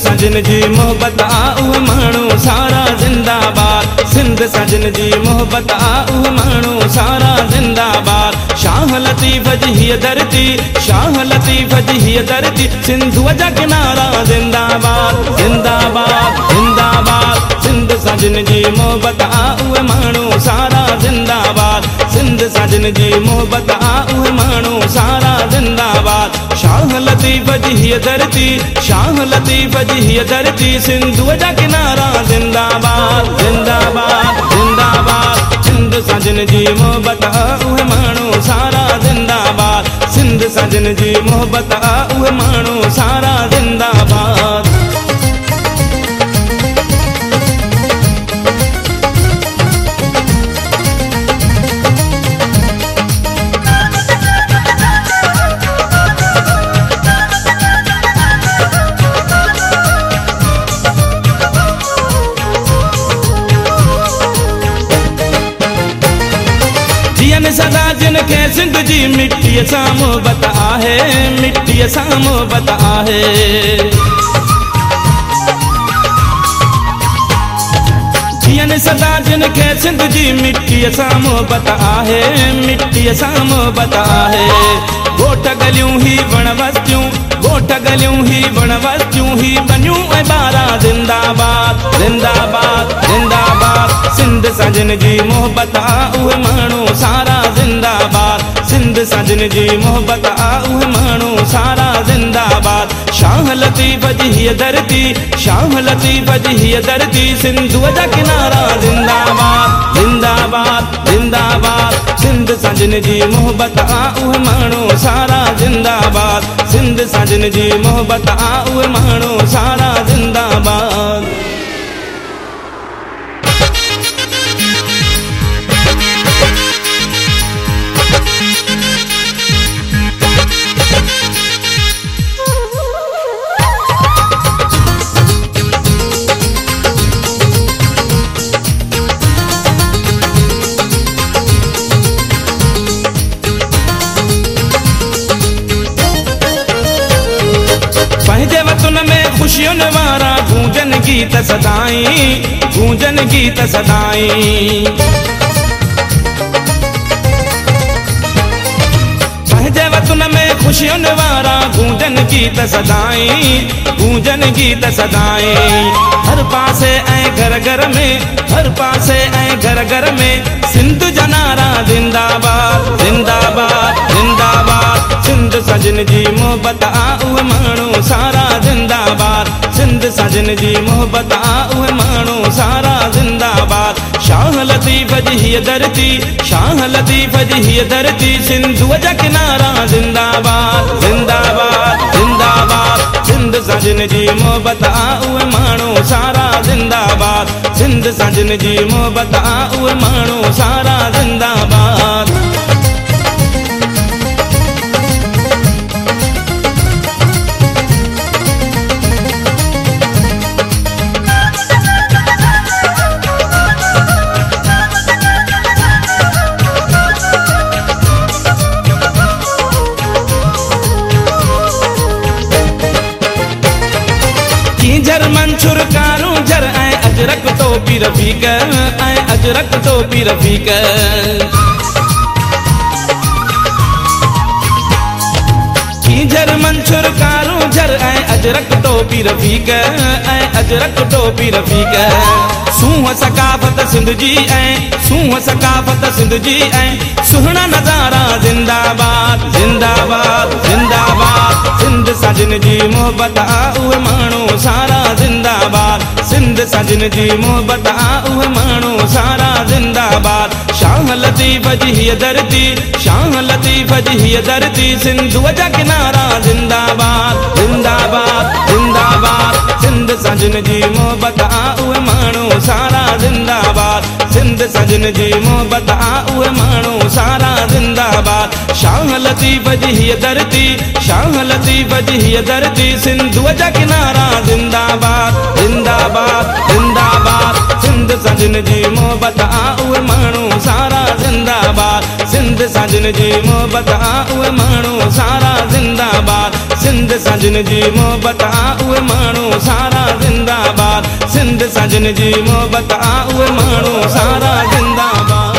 سجن جي محبت آ اهي ماڻهو سارا زنداباد. سنڌ سجن جي محبت آ اهي ماڻهو سارا زنداباد. شاهه لطيف جي هيءَ ڌرتي شاهه لطيف جي هيءَ ڌرتي سنڌئ جا ڪنارا زنداباد زنداباد زنداباد. سنڌ سجن جي محبت آ اهي ماڻهو سارا زنداباد. سنڌ سجن جي محبت آ اهي ماڻهو سارا زنداباد لطيف جي هيءَ ڌرتي شاهه لطيف جي هيءَ ڌرتي سنڌئ جا ڪنارا زنداباد زنداباد زنداباد. سنڌ سجن جي محبت آ اهي ماڻهو سارا زنداباد. سنڌ سجن جي محبت آ اهي ماڻهو سارا زنداباد کي سنڌ جي مٽيءَ سان محبت آهي مٽيءَ سان محبت آهي. جين سدا جن کي سنڌ جي مٽيءَ سان محبت آهي مٽيءَ سان محبت آهي. ڳوٺ گليون هي وڻ وستيون ڳوٺ گليون هي وڻ وستيون هي بنيون ۽ ٻارا زنداباد زنداباد زنداباد. سنڌ سجن جي محبت آ اهي ماڻهو سارا سجن جي محبت آ اهي ماڻهو سارا زنداباد. شاهه لطيف جي هيءَ ڌرتي شاهه لطيف جي هيءَ ڌرتي. سنڌئ جا ڪنارا زنداباد زنداباد زنداباد. سنڌ سجن جي محبت آ اهي ماڻهو سارا زنداباد. سنڌ سجن جي محبت آ اهي ماڻهو سارا زنداباد गीत सदाई, गूंजन गीत सदाई। वतन में ख़ुशियुनि वारा गूंजन गीत सदाई, गूंजन गीत सदाई। हर पासे ऐं घर घर में, हर पासे ऐं घर घर में, सिंध जा नारा ज़िंदाबाद ज़िंदाबाद ज़िंदाबाद। सिंध सजन जी मोहबत आ उहे माण्हू सारा ज़िंदाबाद। सजन जी मोहबत आ उहे माण्हू सारा ज़िंदाबाद। शाह लतीफ़ जी हीअ धरती, शाह लतीफ़ जी हीअ धरती सिंधुअ जा किनारा ज़िंदाबाद ज़िंदाबाद ज़िंदाबाद। सिंध सजन जी मोहबत आ उहे माण्हू सारा ज़िंदाबाद। सिंध सजन जी मोहबत आ उहे माण्हू सारा ज़िंदाबाद। कीझर मंशुर कारूं झर ऐं अजरक तो टोपी रफ़ीक ऐं अजरक तो टोपी रफ़ीक कीझर मंशुर कारूं झर ऐं अजरक टोपी रफ़ीक ऐं अजरक टोपी रफ़ीक सूंहं सकाफ़त सिंध जी ऐं सूंहं सकाफ़त सिंध जी ऐं سهڻا نظارا زنداباد زنداباد زنداباد. سنڌ سجن جي محبت آ اهي ماڻهو سارا زنداباد. سنڌ سجن جي محبت آ اهي ماڻهو سارا زنداباد. شاهه لطيف جي هيءَ ڌرتي شاهه لطيف جي هيءَ ڌرتي. سنڌئ جا ڪنارا زنداباد زنداباد زنداباد. سنڌ سجن جي محبت آ اهي ماڻهو سارا زنداباد سجن جي محبت آ اهي ماڻهو سارا زنداباد. شاهه لطيف جي هيءَ ڌرتي شاهه لطيف جي هيءَ ڌرتي سنڌئ جا ڪنارا زنداباد زنداباد زنداباد. سنڌ سجن جي محبت آ اهي ماڻهو سارا زنداباد. سنڌ سجن جي محبت آ اهي ماڻهو سارا زنداباد سنڌ سجن جي محبت آ اهي ماڻهو سارا زنداباد. سنڌ سان جن جي محبت آ اهي ماڻهو سارا جنداباد